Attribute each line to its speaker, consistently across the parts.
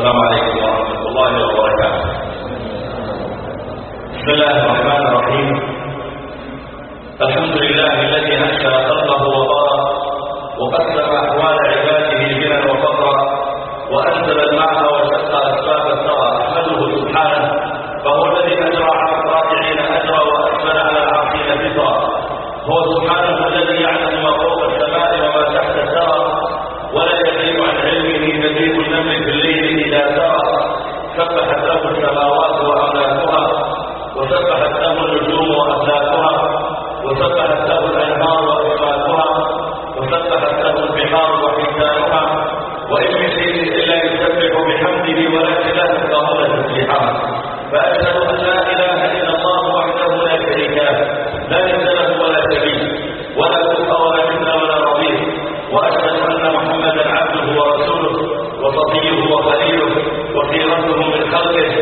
Speaker 1: السلام عليكم ورحمة الله وبركاته. بسم الله الرحمن الرحيم. الحمد لله الذي أنشأ خلقه وبارك وقدم أحوال يمسك الليل إذا سرى سبحت له السماوات وأملاكها وسبحت له النجوم وأملاكها وسبحت له الأنهار وأشواكها وسبحت له البحار وحيتانها وإن من شيء إلا يسبح بحمده ولكن لا تفقهون تسبيحه فأشهد أن لا إله إلا الله وحده لا شريك له. color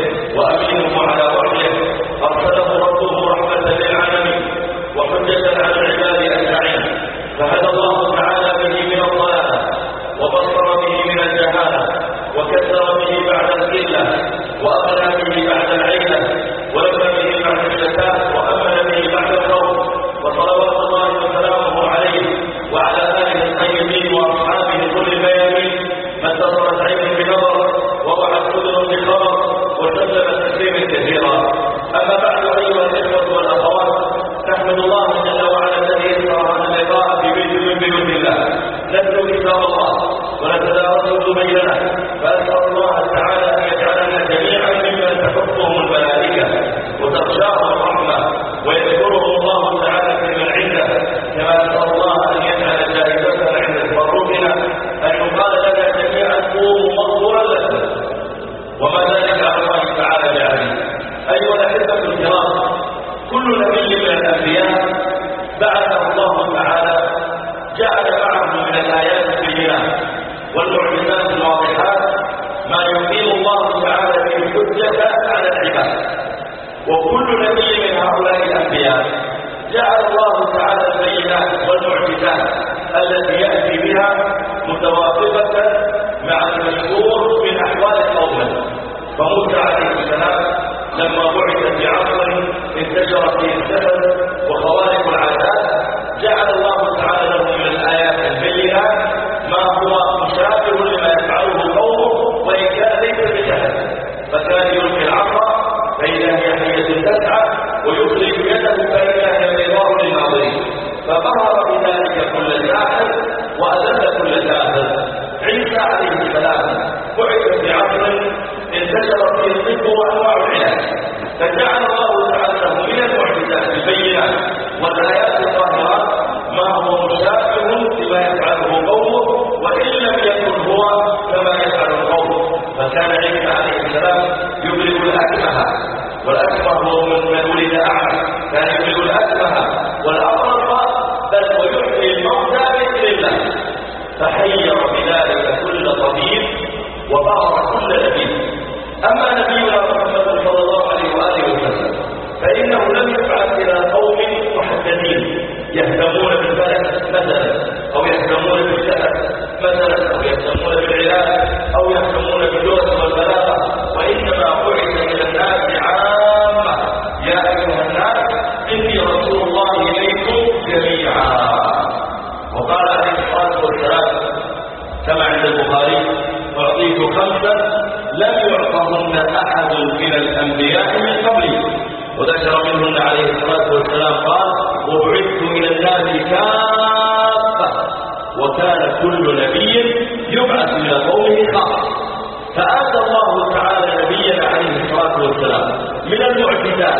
Speaker 1: الله تعالى نبينا عليه الصلاة والسلام من المعجزات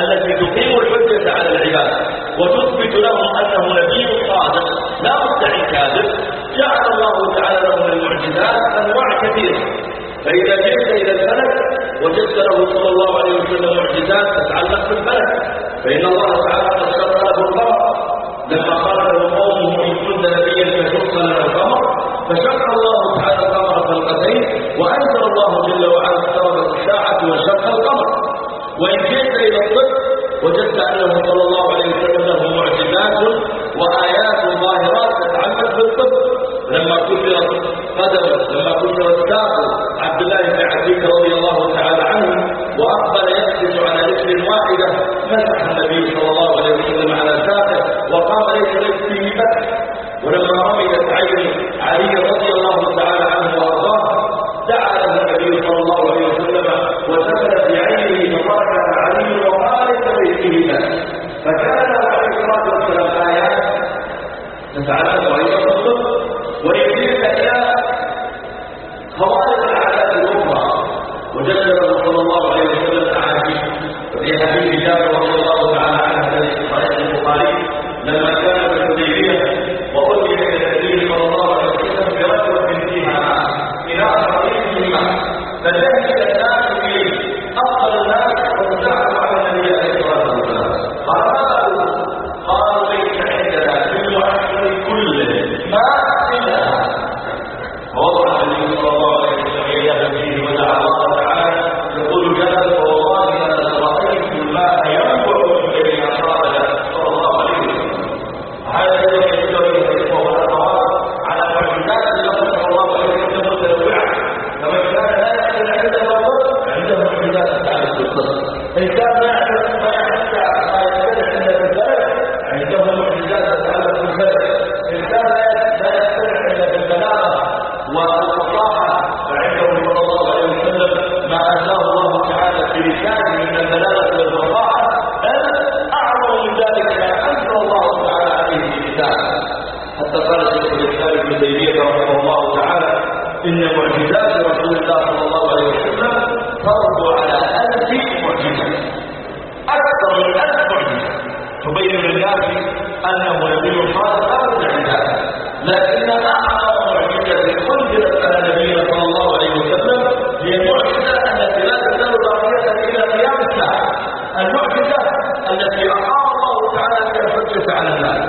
Speaker 1: التي تقيم الحجة على العباد وتثبت لهم أنه نبي صادق لا مدعي كاذب. جعل الله تعالى له من المعجزات أنواع كثيرة. فإذا جئت إلى الفلك وجدت له صلى الله عليه وسلم معجزات تتعلق بالفلك فإن الله تعالى قد شرع له القمر لما قال له قومه إن كنت نبيا فشق له القمر فشق الله تعالى الخلقتين وأنزل الله جل وعلا اقتربت الساعة وانشق القمر. وإن جئت إلى الطب وجدت أنه صلى الله عليه وسلم له معجزات وآيات ظاهرات تتعمد في الطب لما كثرت قدم لما كثرت ساقه عبد الله بن عبيد رضي الله تعالى عنه وأقبل يقسم على رجل واحدة مسح النبي صلى الله عليه وسلم على ساقه وقام ليس ليس فيه ولما رميت عين علي رضي الله تتعلق التي أقام الله تعالى بها الحجة على الناس.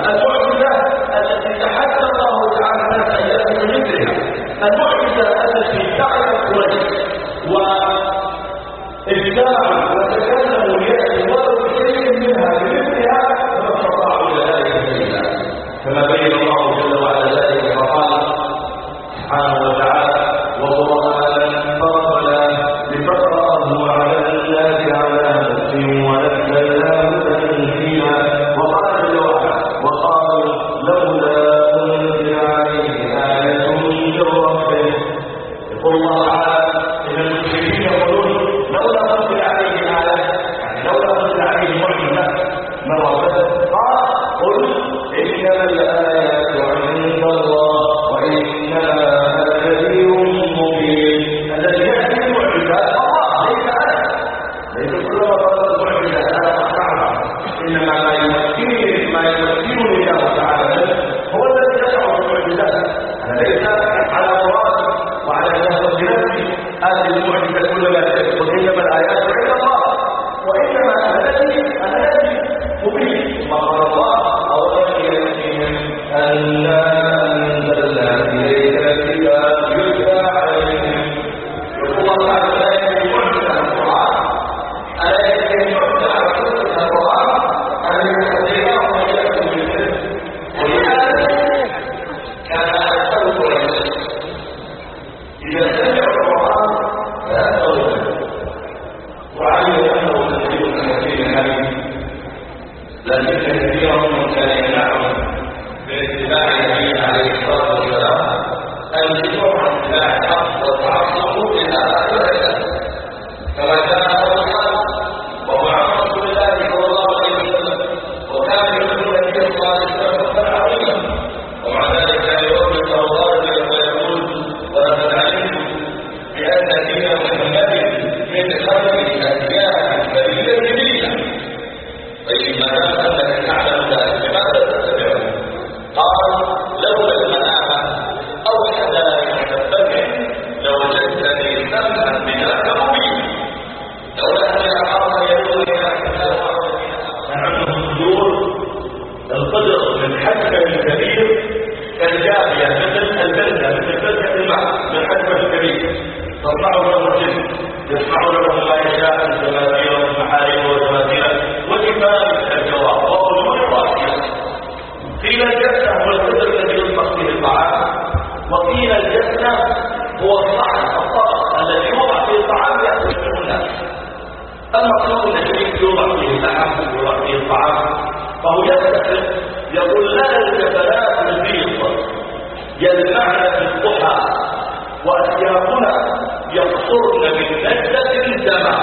Speaker 1: دمع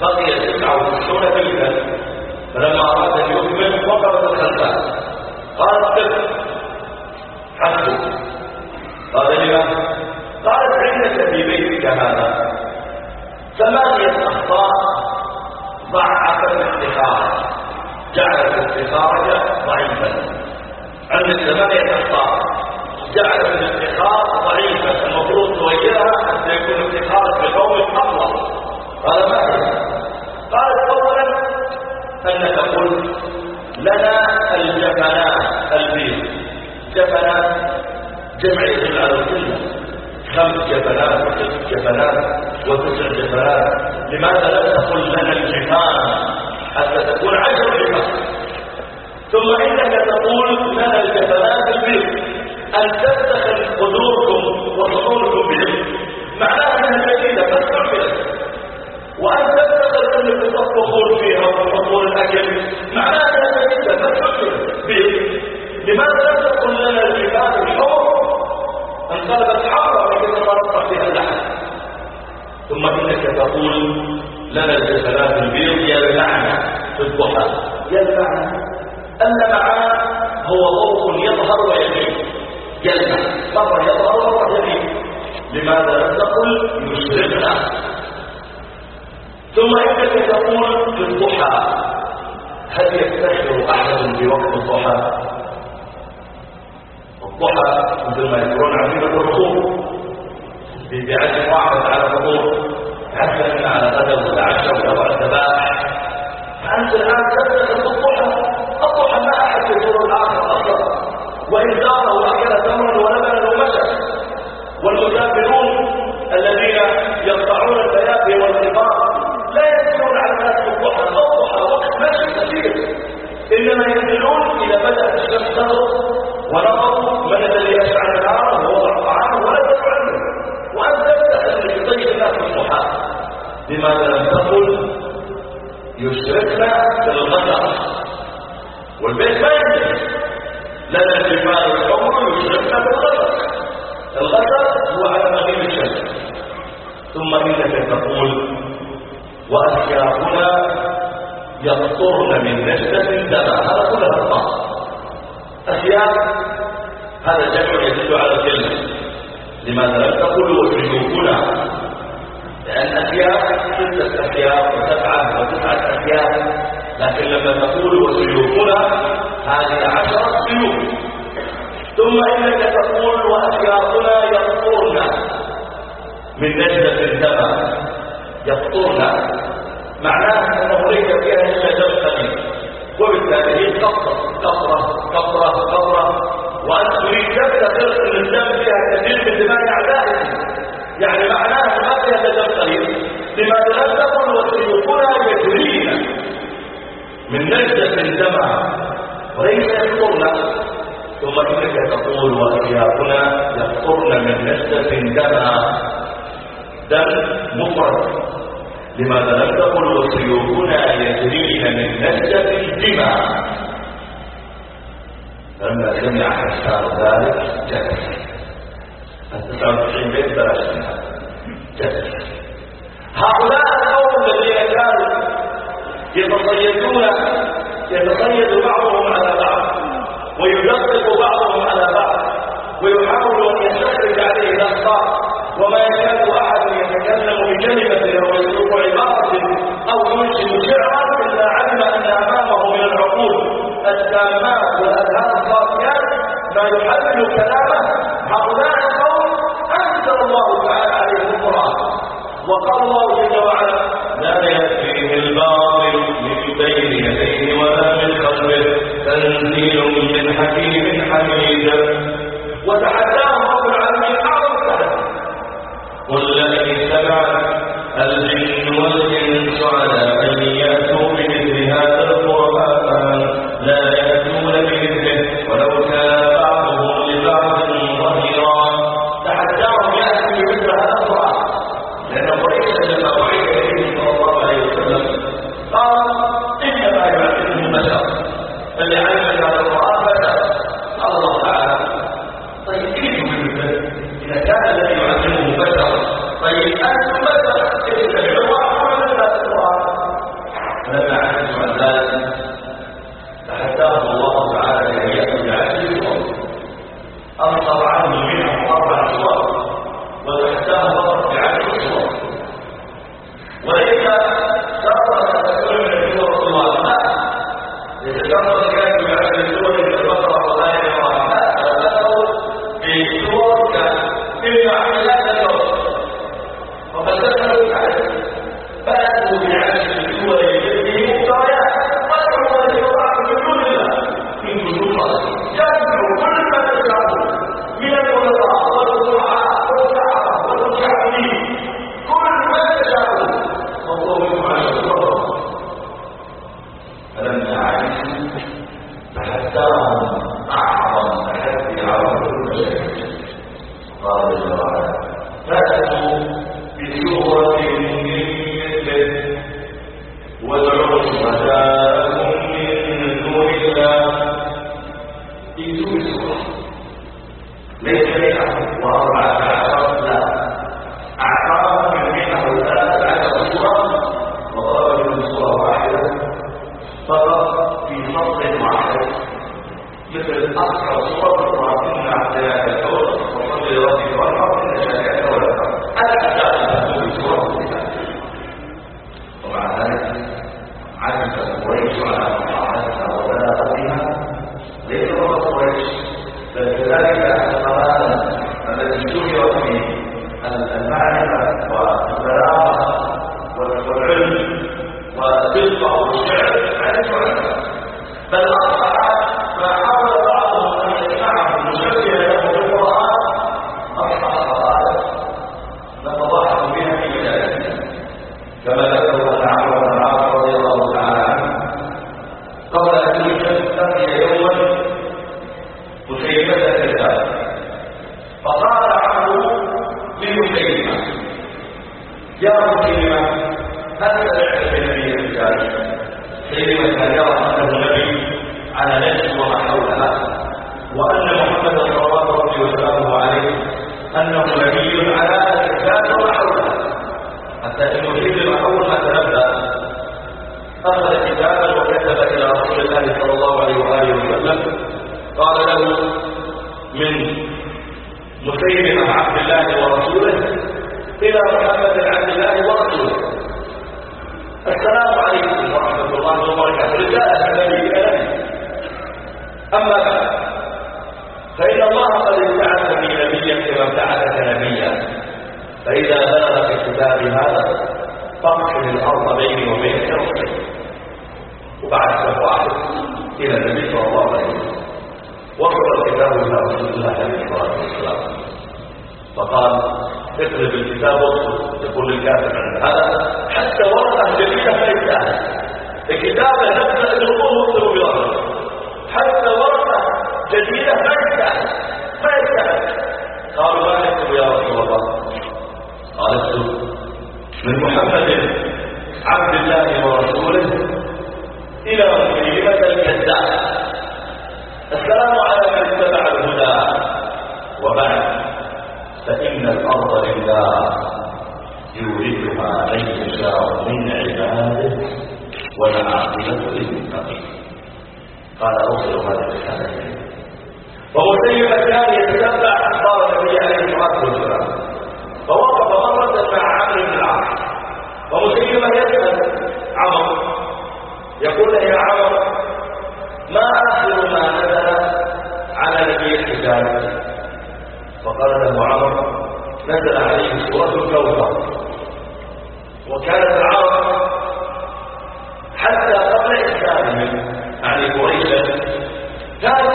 Speaker 1: بقي تسعة وتسعون بيتا فلما أراد أن يكمل وقفت الخلفاء قال قف حسبك قال لما قالت عندك في بيتك هذا؟ ثمانية أخطاء ضعف الافتخار. جعلت الافتخار ضعيفا. عندك ثمانية أخطاء. جعلت الافتخار ضعيفا المفروض تغيرها حتى يكون افتخارك بقوم أقوى. قال ما هي قالت أولا أنك قلت لنا الجفنات البيض. جفنات جمع يدل على القلة خمس جفنات وست جفنات وتسع جفنات. لماذا لا تقل لنا الجفان حتى تكون عشر جفان ثم إنك تقول لنا الجفنات البيض. أن تفتخر قدوركم وصدوركم بهم معناها أنها جديدة بس تعملت وأن تفتخر أنك تطبخون فيها وتحطون الأكل معناها أنها جديدة بس تعملت لماذا لا تقول لنا الجبال الحمر انقلبت حمراء وكذا مرقع فيها اللحم ثم إنك تقول لنا الجسلات البيض يلمعنا في الضحى يلمعنا اللمعان هو ضوء يظهر ويغيب يلمع مرة يظهر ومرة يغيب لماذا لم تقل؟ يشرقنا ثم إنك تقول في الضحى هل يفتخر أحد بوقت الضحى؟ الضحى مثل ما يقولون عزيمة الرسول. بعزم واحد على فطور عزم على غدا ولا عشاء ولا بعد ذبائح فأنت الآن تبدأ الضحى الضحى ما أحد يزور الآخر أصلا. وإن زاره تغرب ونظروا من الذي أشعل النار ووضع طعامه ولا عنه وأن تفتح لطيب الناس الصحاب لماذا لم تقل يشركنا بالغدر؟ والبيت ما ينزل لنا الجمال الحمر يشركنا بالغدر. الغدر هو على مغيب الشمس ثم إنك تقول وأشياءنا يقطرن من نجدة دماء. هذا كلها الطاقة أشياء هذا جمع يدل على الكلمة لماذا لم تقول وسيوفنا لأن أشياء ستة أشياء وسبعة وتسعة أشياء لكن لما تقول وسيوفنا هذه عشرة سيوف. ثم إنك تقول وأشياءنا يقطرن من نجدة الدم. يقطرن. معناه أنه ليس فيها إلا وبالتالي هي قطرة قطرة قطرة قطرة. وأنت تريد تفتخر أن الدم فيها كثير من دماء أعدائك يعني معناه ما فيها قليل. لماذا لم تكن وسيوفنا يجرين من نجدة دمع وليس يقطرن. ثم إنك تقول وأشياءنا يقطرن من نجدة دمع دم مفرد. لماذا لم تقل وسيوفنا يجرين من نجدة الدماء. فلما سمع حسان ذلك جلس التسعة وتسعين بيت بلاش منها. جلس هؤلاء القوم الذين كانوا يتصيدون يتصيد بعضهم على بعض ويلطف بعضهم فقال اقلب الكتاب واصل يقول للكاتب عند هذا حتى ورقة جديدة ما يستاهل الكتاب نفسه الأمور وصلوا بظهره حتى ورقة جديدة ما يستاهل ما يستاهل قالوا الأرض لله يورثها من يشاء من عباده والعاقبة للمتقين. قال أوصل هذه الرسالة ومسيلمة كان يتتبع أخبار النبي عليه الصلاة والسلام. فوقف مرة مع عمرو بن العاص. ومسيلمة يسأل عمرو. يقول يا عمرو ما آخر ما نزل على نبي الحجاز فقال له عمرو نزل عليه سورة الكوثر وكانت العرب حتى قبل إسلامهم يعني قريشا كانوا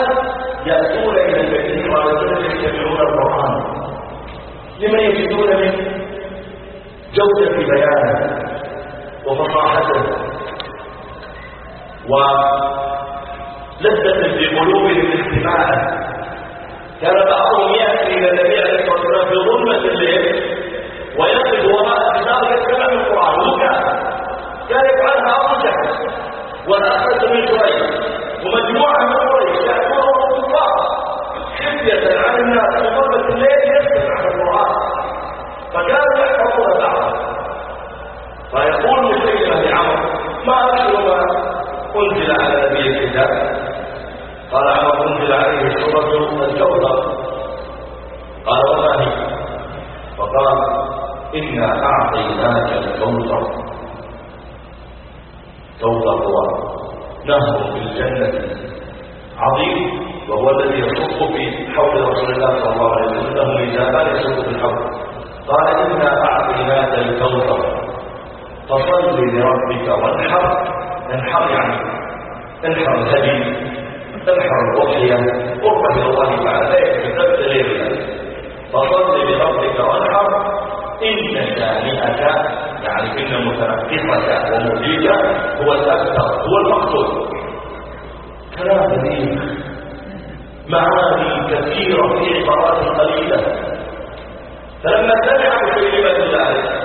Speaker 1: يأتون إلى عليه وسلم يستمعون القرآن. لما يجدون من جودة بيانه وفصاحته ولذة في قلوبهم استماعه كان بعضهم يأتي إلى النبي عليه الصلاة والسلام في ظلمة الليل ويقف وراء الكتاب يستمع القرآن وكان كان يفعلها أبو جهل والأسد من قريش. ومجموعة من قريش يأتون الكفار خفية عن الناس في ظلمة الليل يستمع القرآن فكانوا يحفظون بعضا فيقول مسلمة لعمر ما أكثر ما أنزل على نبي الكتاب قال عمر أنزل عليه الكوثر قال وما هي؟ فقال إنا أعطيناك الكوثر كوثر هو نهر في الجنة. عظيم وهو الذي يصب في حوض رسول الله صلى الله عليه وسلم له ميزان يصب في الحوض قال إنا أعطيناك الكوثر فصل لربك وانحر. انحر يعني انحر الهدي. انحر الأضحية قربة الله تعالى كتبت ليلة فصل لربك وانحر إن شانئك يعني إن متنقصك ومبيك هو الأكثر هو المقصود. كلام دقيق معاني كثيرة في عبارات قليلة. فلما سمع مسيلمة ذلك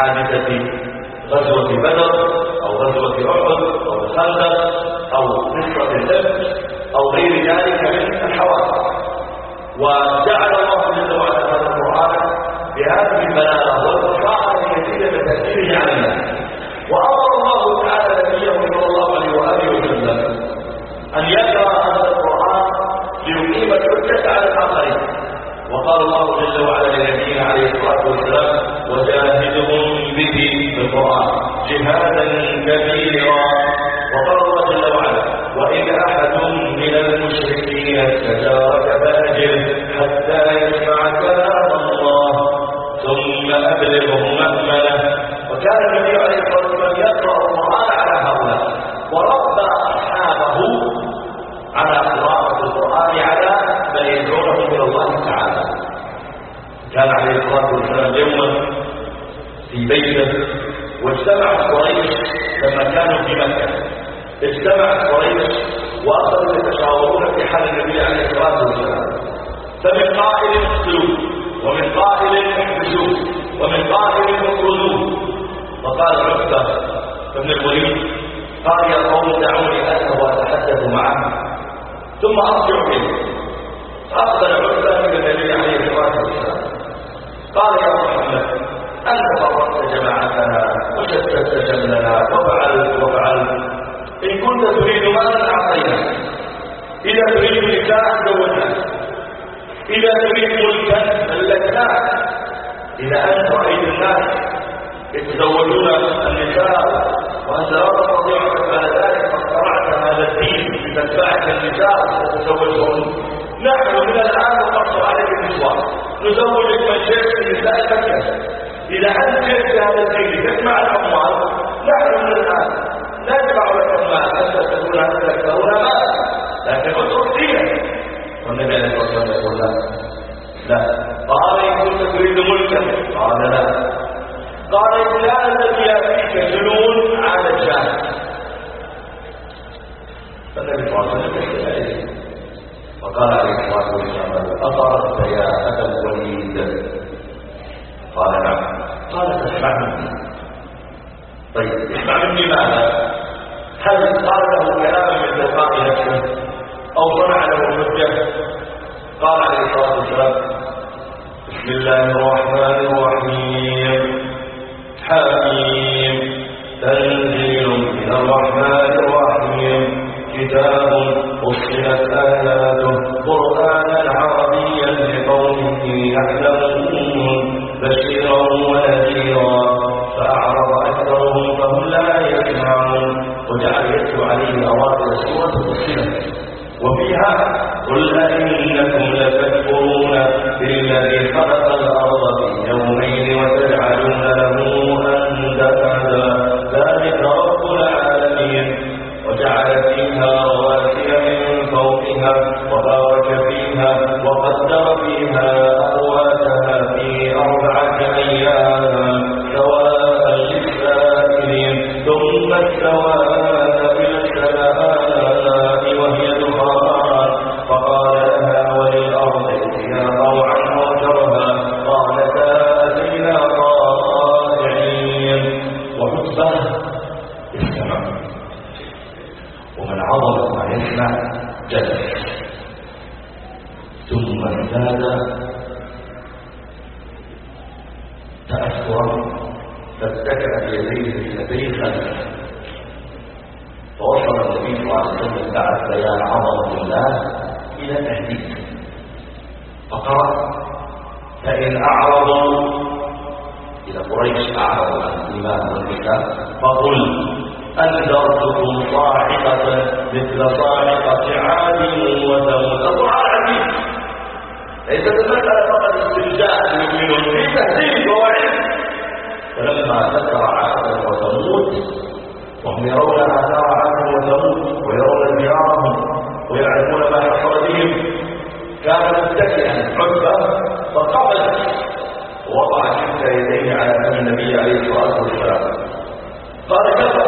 Speaker 1: كحادثه غزوة بدر أو غزوة أحد أو الخندق أو نصرة الدم أو غير ذلك من الحوادث. وجعل الله جل وعلا هذا القرآن بهذه البلاغة والفصاحه الكثيره بتاثيره على الناس ثم أرجع به فاقبل عتبه إلى النبي عليه الصلاة والسلام. قال يا محمد أنت فرقت جماعتنا وشتت شملنا وفعلت وفعلت. إن كنت تريد مالا اعطيناك إذا تريد نكاحا زوجناك إذا تريد ملكا ملكناك إذا أنت رأيت الناس يتزوجون النساء وأنت لا تستطيع بعد ذلك فاخترعت هذا الدين لتتبعك النساء وتتزوجهن نحن من الآن نقصر عليك النسوان نزوجك من شئت في نساء مكه إذا أنت شئت هذا الدين تجمع الأموال نحن من الآن ندفع لك المال أنت تكون أنت تكثرون مال لكن اترك دينك. والنبي عليه الصلاة والسلام يقول لا. لا. قال إن كنت تريد ملكا. قال لا. قال فلان الذي يأتيك جنون على الجاه فالنبي صلى الله عليه وسلم وقال عليه الصلاة والسلام أطرت يا ابا الوليد قال نعم. قال تسمع مني. طيب اسمع مني ماذا؟ هل قال له كلاما من تلقاء نفسه أو صنع له حجة؟ قال عليه الصلاة والسلام بسم الله الرحمن الرحيم. حميم. تنزيل من الرحمن الرحيم. كتاب فصلت آياته. قرآنا عربيا لقوم يعلمون بشيرا ونذيرا. فأعرض أكثرهم فهم لا يسمعون. وجعل يتلو عليه أوائل سورة فصلت وفيها قل أئنكم لتكفرون بالذي خلق الأرض في يومين وتجعلون استوى إلى السماء وهي دخان فقال لها وللأرض ائتيا طوعا أو كرها قالتا أتينا طائعين وعتبة يستمع ومن عظم ما يسمع جلس ثم ازداد تأثرا فاتكأ بيديه الاثنتين خلفه فوصل النبي صلى الله عليه وسلم بعد بيان عظمة الله إلى تهديد فقرأ أعرضوا إلى قريش عن الإيمان والكتاب فقل أنذرتكم صاعقة مثل صاعقة عاد وثمود. القرآن عجيب ليست المسألة فقط استرجاع المؤمنون في تهديد ووعيد فلما ذكر عاد وثمود وهم يرون آثار عاد وثمود ويرون ديارهم ويعرفون ما حصل بهم كان متكئا عتبة فقبل ووضع كلتا يديه على فم النبي عليه الصلاة والسلام. قال كفى.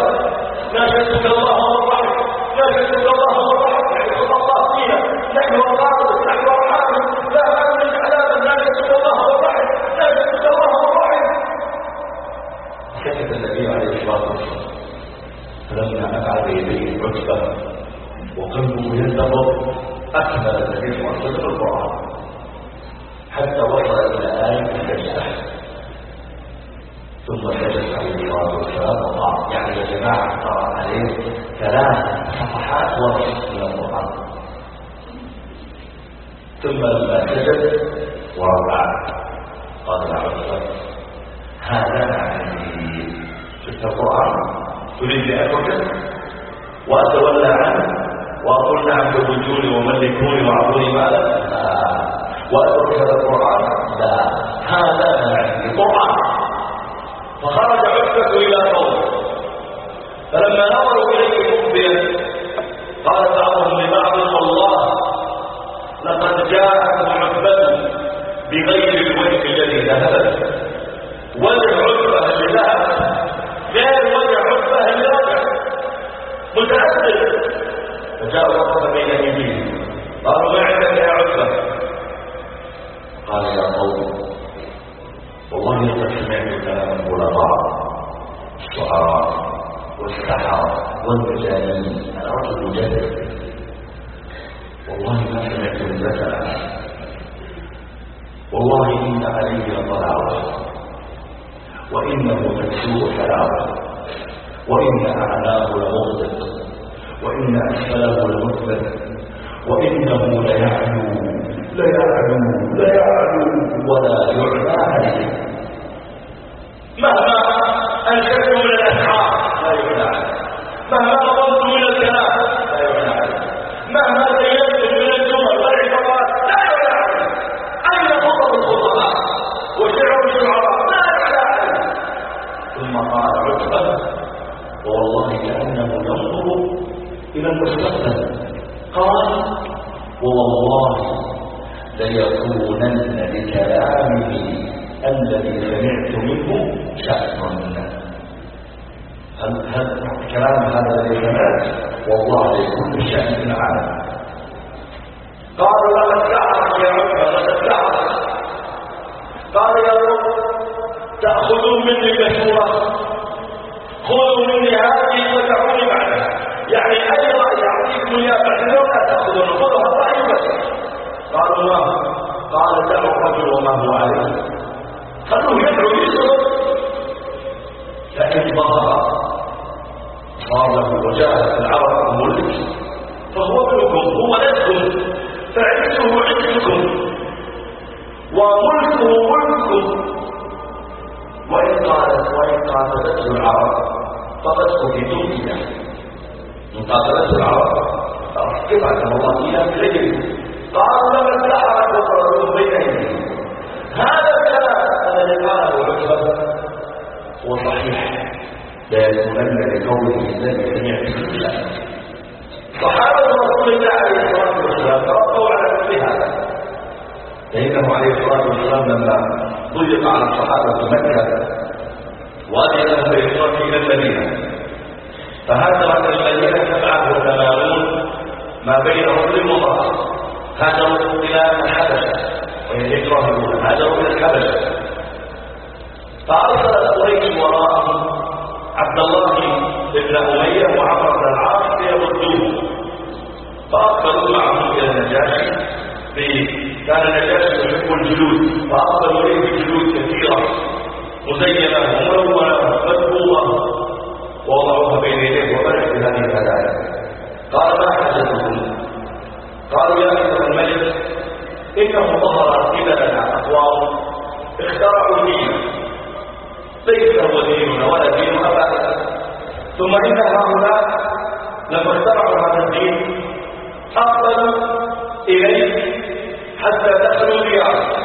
Speaker 1: ناشدك الله والرحم ناشدك الله والرحم يعني خطى الله فينا نحن القابل نحن الحاكم لا نملك عذابا ناشدك الله والرحم ناشدك الله والرحم سكت النبي عليه الصلاة والسلام. فلما ابعد يديه عتبه وقلبه ينتظر أكمل النبي صلى الله عليه وسلم القرآن. حتى ثم سجد عليه الصلاة والسلام وقال يعني يا جماعة قرا عليه ثلاث صفحات ونصف من القرآن. ثم لما سجد ورفع قال عتبه هذا عندي شفت القرآن تريد أن أتركه؟ وأتولى عنه وأقول نعم تبجوني وملكوني وأعطوني مالا. لا وأترك هذا القرآن. لا هذا ما عندي قران فخرج عتبة إلى قومه. فلما نظروا إليه مخبيا قال بعضهم لبعض والله لقد جاءكم عتبة بغير الوجه الذي ذهبت وجه عتبة اللي ذهب غير وجه عتبة رجع متأثر. فجاء وقف بين يديه. قالوا ما عندك يا عتبة قال يا قوم والله لقد سمعت كلام العلماء. الشعراء والسحرة والمجانين أنا رجل مجدد والله ما سمعت مثلا والله إن عليه لطلاوه وإنه تكسور حلاوه وإن أعلاه لمغدق وإن اسفله لمثبت. وإنه ليعلو ليعلو ليعلو ولا يعلى عليه مهما انشدت من الأسحار. لا عليه مهما قضمت من الكلام. لا عليه مهما زينت من الجمل والعبارات لا عليه أين خطب الخطباء؟ وشعر الشعراء. لا عليه ثم قال عتبة ووالله كأنه ينظر إلى المستقبل. قال ووالله ليكونن بكلامه الذي سمعت منه شأن كلام هذا سمعت والله لكل شأن في العالم. قالوا لقد تعرف يا عمر لقد تعرف قال يا رب تأخذون مني كسورة خذوا مني هذه ودعوني بعدها يعني أي رأي يعطيكم يا بعد لا تأخذون خذوا الرأي قالوا ما قال دعوا الرجل وما هو عليه خلوه يدعو يسر فإن ظهر صار له العرب ملك فهو ابنكم هو لكم فعزه عزكم وملكه ملككم وإن قالت وإن قاتلته العرب فقد خذتم إياه إن قاتلته العرب عزم الله إياه بغيره قالوا لما السحرة كفروا بين هذا الكلام الذي قاله عتبة هو صحيح. لا يكونن الذي سمعت بالله صحابة رسول الله عليه الصلاة والسلام تربوا على مثل هذا. فإنه عليه الصلاة والسلام لما ضيق على الصحابة مكة وأذن لهم بالهجرة إلى المدينة. فهاجرت المدينة سبعة وثمانون ما بين رجل ومرأة. هاجروا إلى الحبشة وهي الهجرة الأولى هاجروا إلى الحبشة. فأرسلت قريش وراءهم عبد الله بن أمية وعمر بن العاص ليردوه. فأقبلوا معهم إلى النجاشي. كان النجاشي يحب الجلود فأقبلوا إليه بجلود كثيرة. مزينة وملونة مدبوغة ووضعوها بين يديه وبدأ بهذه الهدايا قال ما حاجتكم؟ قالوا يا أيها الملك إنه ظهر قبلنا أقوام. اخترعوا دينا. ليس هو ديننا ولا دين أبائنا ثم إن هؤلاء لما اخترعوا هذا الدين أقبلوا إليه حتى دخلوا ديارهم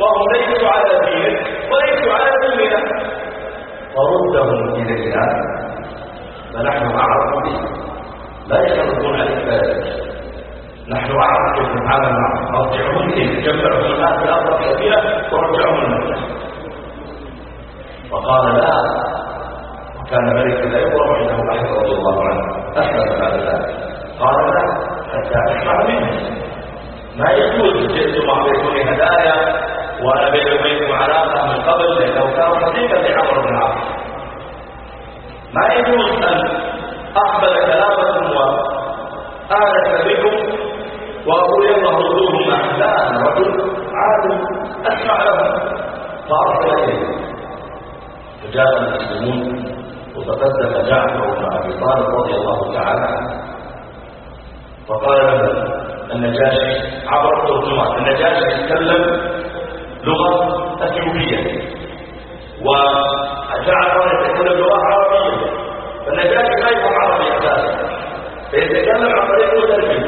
Speaker 1: وهم ليسوا على دينه وليسوا على ديننا. فردهم إلينا فنحن أعرف به لا عليك ذلك نحن أعرف كيف نتعامل معهم أرجعهم إليه جمعهم الآن في الأرض كثيرة ورجعهم المسجد فقال لا. وكان ملك لا يقرأ عنده أحد رضي الله عنه. أسلم بعد ذلك. قال لا حتى أسمع منه. ما يجوز جئتم أعطيتوني هدايا وأنا بيني وبينكم علاقة من قبل لأنه كان صديقا لعمر بن العاص. ما يجوز أن أقبل كلامكم وآنس بكم وأقول يلا ردوهم أنا رجل عادل أسمع لهم. فأرسل إليه. فجاء المسلمون وتقدم جعفر بن أبي طالب رضي الله تعالى عنه. فقال النجاشي عبر الترجمان النجاشي يتكلم لغة أثيوبية وجعفر يتكلم لغة عربية. فالنجاشي لا يفهم عربي أساسا فيتكلم عن طريق مترجم.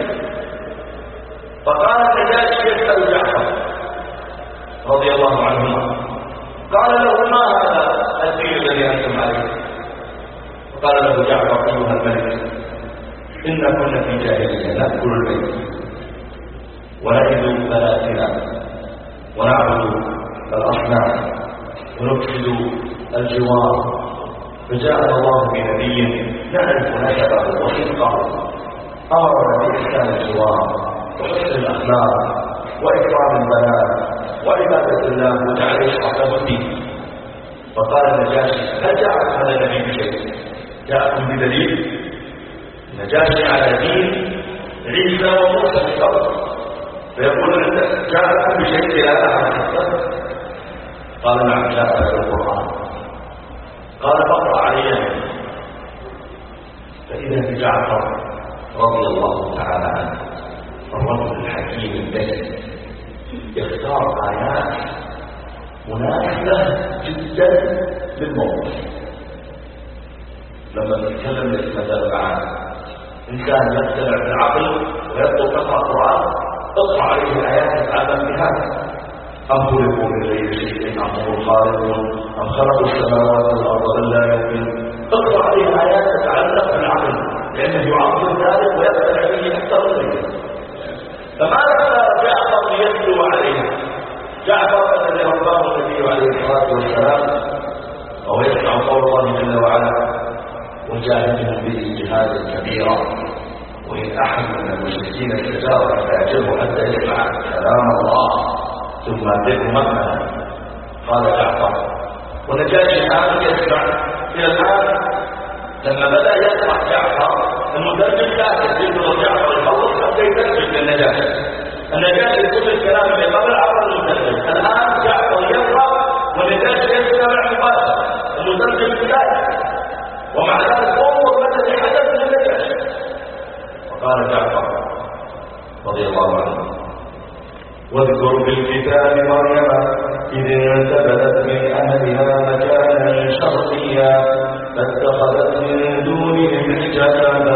Speaker 1: فقال النجاشي يسأل جعفر رضي الله عنهما قال له ما الذي أنتم فقال له جعفر أيها الملك إن كنا في جاهلية نأكل البيت. ونجد بناتنا ونعبد الأصنام ونفسد الجوار. فجاءنا الله بنبي نعرف نسبه وصدقه. أمرنا بإحسان الجوار وحسن الأخلاق وإكرام البنات وعبادة الله وجعل يشرح له الدين. فقال النجاشي جاءت هذا النبي بشيء. جاءكم بدليل النجاشي على دين عيسى وموسى في الأرض فيقول جاءكم بشيء لا أحد قال نعم جاء القران قال فاقرأ علي فإذا بجعفر رضي الله تعالى عنه الرجل الحكيم البشري يختار آيات مناسبه جدا للموقف لما نتكلم معاه انسان يقتنع بالعقل ويطلب تقرا القرآن اقرا عليه الآيات يتعلم بها أم خلقوا من غير شيء؟ أم هم الخالقون؟ أم خلقوا السماوات والأرض بل لا يمكن اقرا عليه ايات تتعلق بالعقل لأنه يعظم ذلك ويقتنع به أكثر منه. فماذا جعفر يتلو عليه؟ جعفر رباه النبي عليه الصلاة والسلام وهو يسمع قول الله جل وعلا وجاهدهم به جهادا كبيرا وإن أحد من المشركين استجار فأجره حتى يسمع كلام الله ثم أدركه مكة قال جعفر ونجاشي الآن يسمع إلى الآن لما بدأ يسمع جعفر المترجم ساكت ينظر جعفر يخلص حتى يترجم للنجاشي النجاشي كل الكلام اللي قبل عبر المترجم الآن جعفر يقرأ والنجاشي يستمع مباشرة المترجم ساكت ومع ذلك انظر متى حدث للنجاشي قال جعفر رضي الله عنه واذكر مريم إذ انتبذت من أهلها مكانا شرقيا فاتخذت من دونهم حجابا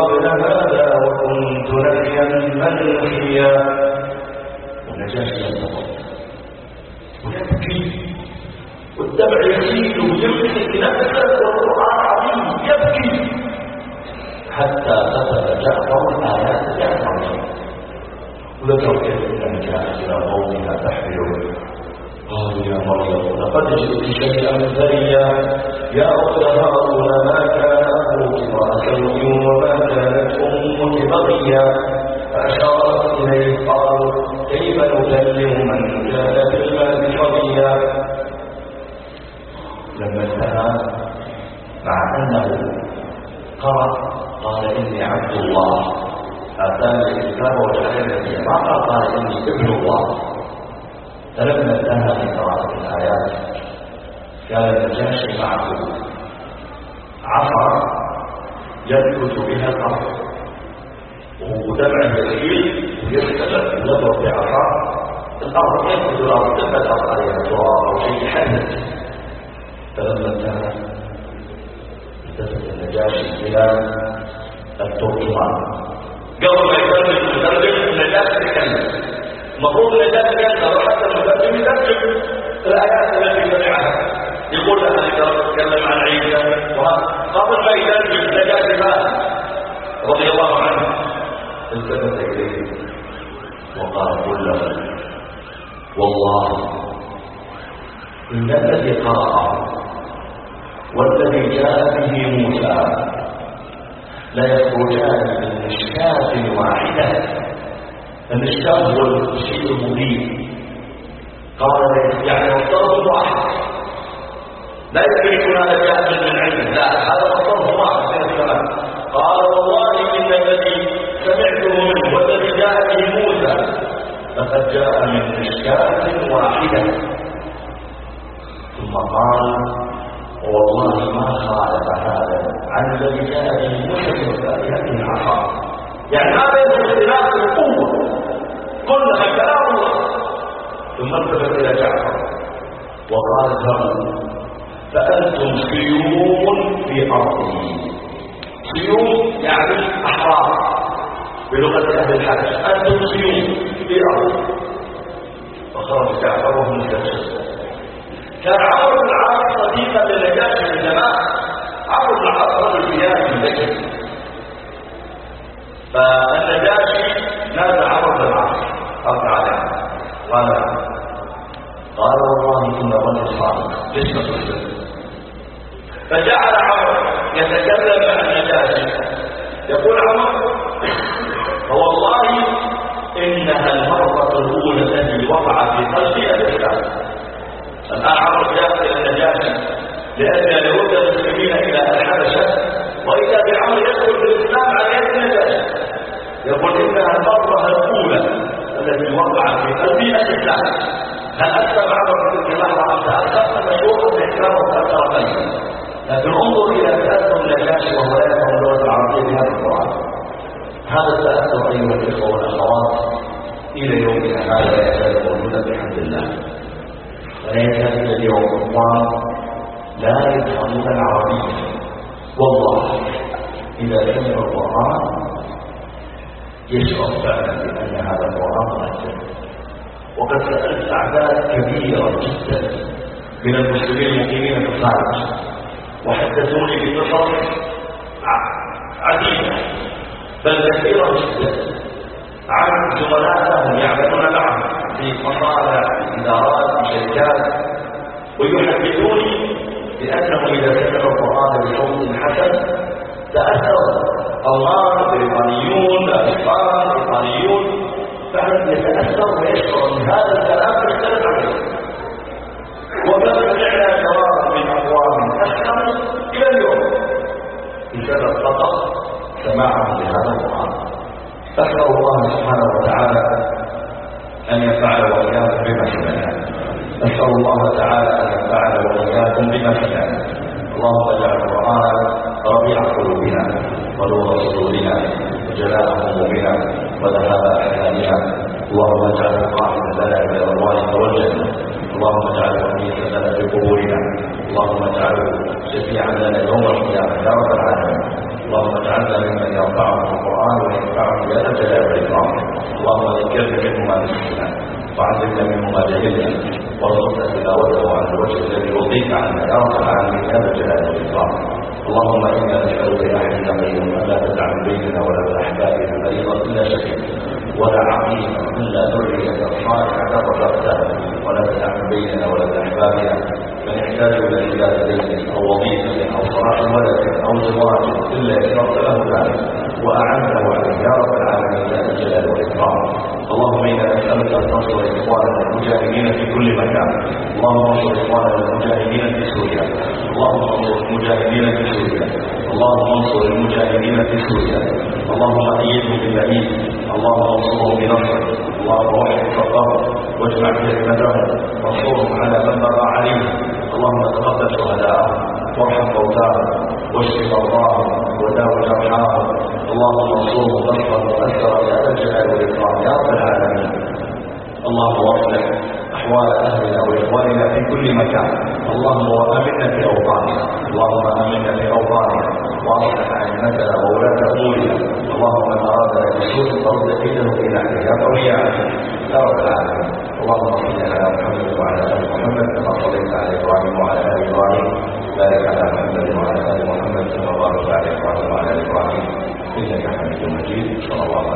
Speaker 1: قبل هذا وكنت نبيا منسيا النجاشي ينتظر ويبكي. والدمع يسيل ويمسك نفسه والقرآن عظيم يبكي. حتى كتب جعفر آيات جعفر. وذكر كيف أن جاءت إلى قومها تحمل قالوا يا مريم لقد جئت شيئا فريا يا أخت هارون ما كان أبوك امرأ وما كانت أمك بغيا فأشارت إليه قالوا كيف نكلم من كان في المهد صبيا لما انتهى مع أنه قرأ قال إني عبد الله آتاني الكتاب وجعلني ما قال إني ابن الله. فلما انتهى من قراءة الآيات. كان النجاشي معه ينكت بها الأرض ودمع يسيل ويستمر يضرب بعصا الأرض ينفذ الأرض تبت عليها تراب أو شيء حدث فلما انتهى التفت النجاشي إلى الترجمان. قبل ما يترجم المترجم النجاشي يتكلم. المفروض النجاشي يتكلم حتى المترجم يترجم الآيات التي سمعها يقول لها يتكلم عن عيسى قبل ما يترجم النجاشي مات رضي الله عنه. التفت إليه وقال قل له والله إن الذي قرأ والذي جاء به موسى لا يخرجان من مشكاة واحدة. المشكاة هو الشيء المبين. قال يعني الطرف واحد لا يمكن يكون هذا جاء من علم لا هذا الطرف واحد من السماء قال والله إن الذي سمعته منه والذي جاء به موسى لقد جاء من مشكاة واحدة. ثم قال والله ما خالف هذا عن الذي جاء به موسى من هذه العصا يعني ما بين اختلاف القوة كلها كلام الله ثم التفت إلى جعفر. وقال ذروا فأنتم سيوم في أرضي سيوم يعني أحرار. بلغة أهل الحج أنتم سيوم في أرض فخرج جعفر وهم مستشهد كان عمرو بن العاص صديقا للنجاشي من زمان عمرو بن العاص رجل بيان من فالنجاشي نادى عمرو بن العاص قال تعالى قال قال والله إن الرجل صادق ليش تصدق؟ فجعل عمرو يتكلم مع النجاشي يقول عمر فوالله إنها المرة الأولى التي وقع في قلبي الإسلام الآن عمر جاء إلى النجاشي لأن يرد المسلمين إلى الحبشة وإذا بعمر يدخل في الإسلام على يد النجاشي يقول إنها المرة الأولى التي وقع في قلبي الإسلام هل أسلم عمر في لحظة أم تأخر فمشهور بإحكام الطرفين لكن انظر النجاشي وهو لا يفهم اللغة العربية بهذا القرآن. هذا التأثر أيها الإخوة والأخوات إلى يومنا هذا لا يزال موجودا بحمد الله. ولا يزال اليوم أقوام لا يفهمون العربية. والله إذا سمع القرآن يشعر فعلا بأن هذا القرآن مؤثر. وقد سألت أعداد كبيرة جدا من المسلمين المقيمين في الخارج وحدثوني بقصص عديدة بل كثيرة جدا عن زملاء لهم يعملون معهم في مصانع إدارات شركات ويحدثوني بأنه إذا سمعوا القرآن بصوت حسن تأثروا الله بريطانيون بأسبان بريطانيون فعلا يتأثر ويشعر من هذا الكلام يختلف عليه؟ وكان سمعنا جواب أسلم إلى اليوم بسبب فقط سماعهم لهذا القرآن أسأل الله سبحانه وتعالى أن يفعل وإياكم بما سمعنا نسأل الله تعالى أن ينفعنا وإياكم بما سمعنا اللهم اجعل القرآن ربيع قلوبنا ونور صدورنا وجلاء همومنا وذهاب أحزاننا اللهم اجعله قائدا لنا إلى رضوانك والجنة اللهم اجعله ميتا لنا في قبورنا. اللهم اجعله شفيعا لنا يوم القيامة يا رب العالمين. اللهم اجعلنا ممن يرفعه القرآن وينفعه يا ذا الجلال والإكرام اللهم ذكرنا منه ما نسينا وعلمنا منه ما جهلنا وارزقنا تلاوته على الوجه الذي يرضيك عنا يا رب العالمين يا ذا الجلال والإكرام اللهم إنا نسألك يا قيوم الا تدع من بيننا ولا من أحبابنا مريضا إلا شهيدا ولا عقيما إلا ذرية صالحه رزقتها ولا تدع من بيننا ولا من أحبابنا من يحتاج إلى عباده بيت أو وظيفة أو صلاح ولد أو زواج إلا يسرت له ذلك واعنته عليه يا رب العالمين يا الجلال والإكرام. اللهم إنا نسألك ان تنصر اخواننا المجاهدين في كل مكان. اللهم انصر إخواننا المجاهدين في سوريا. اللهم انصر المجاهدين في سوريا. اللهم انصر المجاهدين في سوريا. اللهم أيدهم بالبعيد. اللهم انصرهم بنصرك اللهم وحد صفهم واجمع كلمتهم وانصرهم على من بغى عليهم. اللهم تقبل شهداءهم وارحم موتاهم واشف مرضاهم وداو جرحاهم اللهم انصرهم نصرا مؤثرا يا ذا الجلال والإكرام يا رب العالمين. اللهم اصلح أحوال أهلنا وإخواننا في كل مكان. اللهم وامنا في أوطاننا. اللهم آمنا في أوطاننا. واصلح أئمتنا وولاة أمورنا. اللهم من أرادنا بسوء كيده في نحره يا قوي يا رب العالمين. اللهم صل على محمد وعلى ال محمد كما صليت على إبراهيم وعلى ال إبراهيم بارك على محمد وعلى آل محمد كما باركت على إبراهيم وعلى آل إبراهيم إنك حميد مجيد. صلى الله عليه